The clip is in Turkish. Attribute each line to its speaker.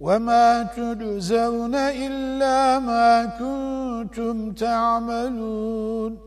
Speaker 1: وَمَا تُجْزَوْنَ إِلَّا مَا كُنْتُمْ تَعْمَلُونَ